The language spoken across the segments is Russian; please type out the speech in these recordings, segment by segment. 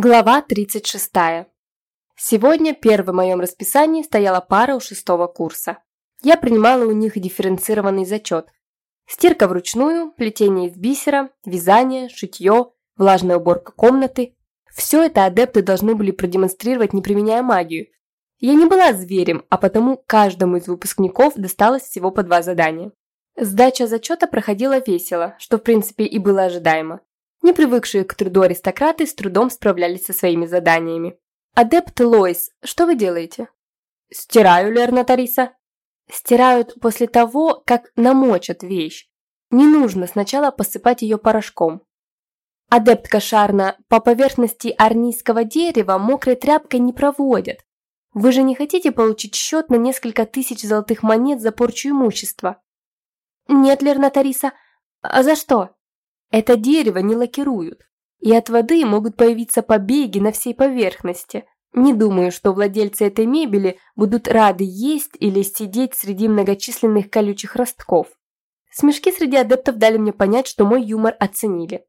Глава 36. Сегодня первым в моем расписании стояла пара у шестого курса. Я принимала у них дифференцированный зачет. Стирка вручную, плетение из бисера, вязание, шитье, влажная уборка комнаты. Все это адепты должны были продемонстрировать, не применяя магию. Я не была зверем, а потому каждому из выпускников досталось всего по два задания. Сдача зачета проходила весело, что в принципе и было ожидаемо. Не привыкшие к труду аристократы с трудом справлялись со своими заданиями. «Адепт Лойс, что вы делаете?» «Стираю, Лерна Тариса». Стирают после того, как намочат вещь. Не нужно сначала посыпать ее порошком. Адепт Кошарна, по поверхности арнийского дерева мокрой тряпкой не проводят. Вы же не хотите получить счет на несколько тысяч золотых монет за порчу имущества? Нет, Лерна Тариса. А за что? Это дерево не лакируют, и от воды могут появиться побеги на всей поверхности. Не думаю, что владельцы этой мебели будут рады есть или сидеть среди многочисленных колючих ростков. Смешки среди адептов дали мне понять, что мой юмор оценили.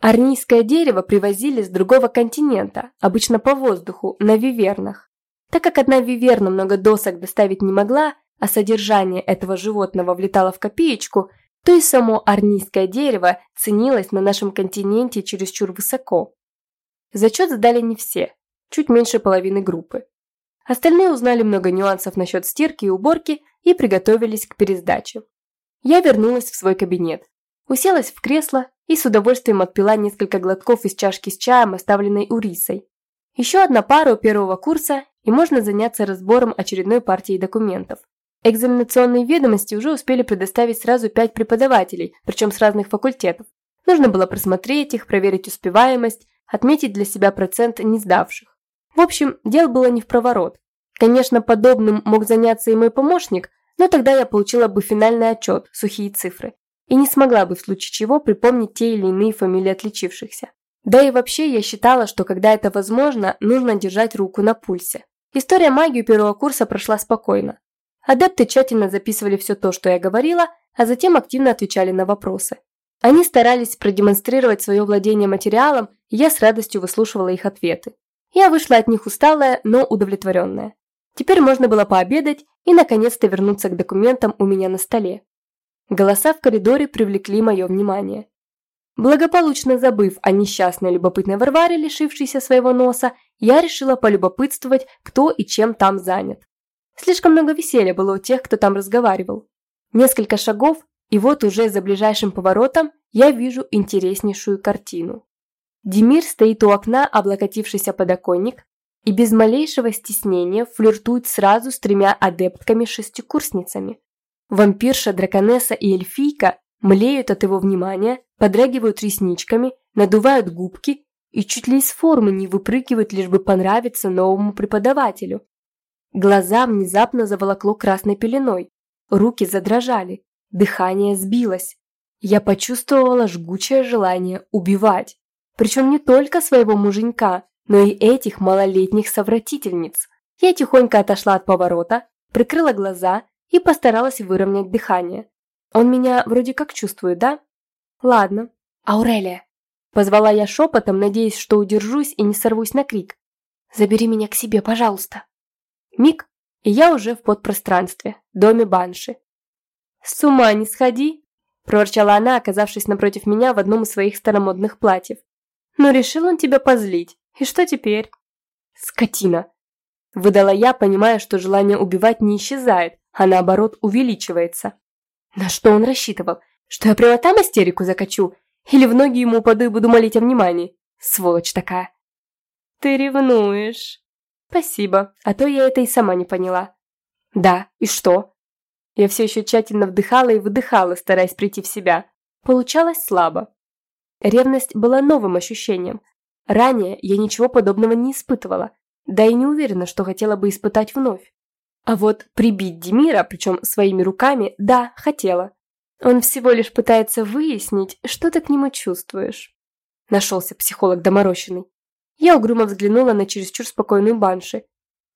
Арнийское дерево привозили с другого континента, обычно по воздуху, на вивернах. Так как одна виверна много досок доставить не могла, а содержание этого животного влетало в копеечку, то и само арнийское дерево ценилось на нашем континенте чересчур высоко. Зачет сдали не все, чуть меньше половины группы. Остальные узнали много нюансов насчет стирки и уборки и приготовились к пересдаче. Я вернулась в свой кабинет, уселась в кресло и с удовольствием отпила несколько глотков из чашки с чаем, оставленной у Рисой. Еще одна пара у первого курса, и можно заняться разбором очередной партии документов. Экзаменационные ведомости уже успели предоставить сразу пять преподавателей, причем с разных факультетов. Нужно было просмотреть их, проверить успеваемость, отметить для себя процент не сдавших. В общем, дело было не в проворот. Конечно, подобным мог заняться и мой помощник, но тогда я получила бы финальный отчет, сухие цифры, и не смогла бы в случае чего припомнить те или иные фамилии отличившихся. Да и вообще я считала, что когда это возможно, нужно держать руку на пульсе. История магии первого курса прошла спокойно. Адепты тщательно записывали все то, что я говорила, а затем активно отвечали на вопросы. Они старались продемонстрировать свое владение материалом, и я с радостью выслушивала их ответы. Я вышла от них усталая, но удовлетворенная. Теперь можно было пообедать и наконец-то вернуться к документам у меня на столе. Голоса в коридоре привлекли мое внимание. Благополучно забыв о несчастной любопытной Варваре, лишившейся своего носа, я решила полюбопытствовать, кто и чем там занят. Слишком много веселья было у тех, кто там разговаривал. Несколько шагов, и вот уже за ближайшим поворотом я вижу интереснейшую картину. Демир стоит у окна, облокотившись о подоконник, и без малейшего стеснения флиртует сразу с тремя адептками-шестикурсницами. Вампирша, драконесса и эльфийка млеют от его внимания, подрагивают ресничками, надувают губки и чуть ли из формы не выпрыгивают, лишь бы понравиться новому преподавателю. Глаза внезапно заволокло красной пеленой, руки задрожали, дыхание сбилось. Я почувствовала жгучее желание убивать. Причем не только своего муженька, но и этих малолетних совратительниц. Я тихонько отошла от поворота, прикрыла глаза и постаралась выровнять дыхание. Он меня вроде как чувствует, да? Ладно. Аурелия. Позвала я шепотом, надеясь, что удержусь и не сорвусь на крик. Забери меня к себе, пожалуйста. Миг, и я уже в подпространстве, доме Банши. «С ума не сходи!» – проворчала она, оказавшись напротив меня в одном из своих старомодных платьев. «Но решил он тебя позлить. И что теперь?» «Скотина!» – выдала я, понимая, что желание убивать не исчезает, а наоборот увеличивается. На что он рассчитывал? Что я прямо там истерику закачу? Или в ноги ему упаду и буду молить о внимании? Сволочь такая. «Ты ревнуешь», «Спасибо, а то я это и сама не поняла». «Да, и что?» Я все еще тщательно вдыхала и выдыхала, стараясь прийти в себя. Получалось слабо. Ревность была новым ощущением. Ранее я ничего подобного не испытывала, да и не уверена, что хотела бы испытать вновь. А вот прибить Демира, причем своими руками, да, хотела. Он всего лишь пытается выяснить, что ты к нему чувствуешь. Нашелся психолог доморощенный. Я угрюмо взглянула на чересчур спокойную банши.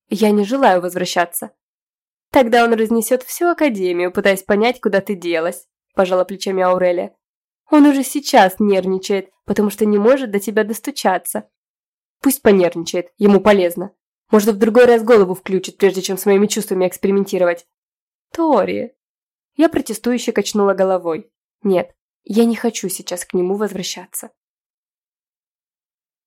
Я не желаю возвращаться. Тогда он разнесет всю Академию, пытаясь понять, куда ты делась, пожала плечами Аурелия. Он уже сейчас нервничает, потому что не может до тебя достучаться. Пусть понервничает, ему полезно. Может, в другой раз голову включит, прежде чем с моими чувствами экспериментировать. Тори. Я протестующе качнула головой. Нет, я не хочу сейчас к нему возвращаться.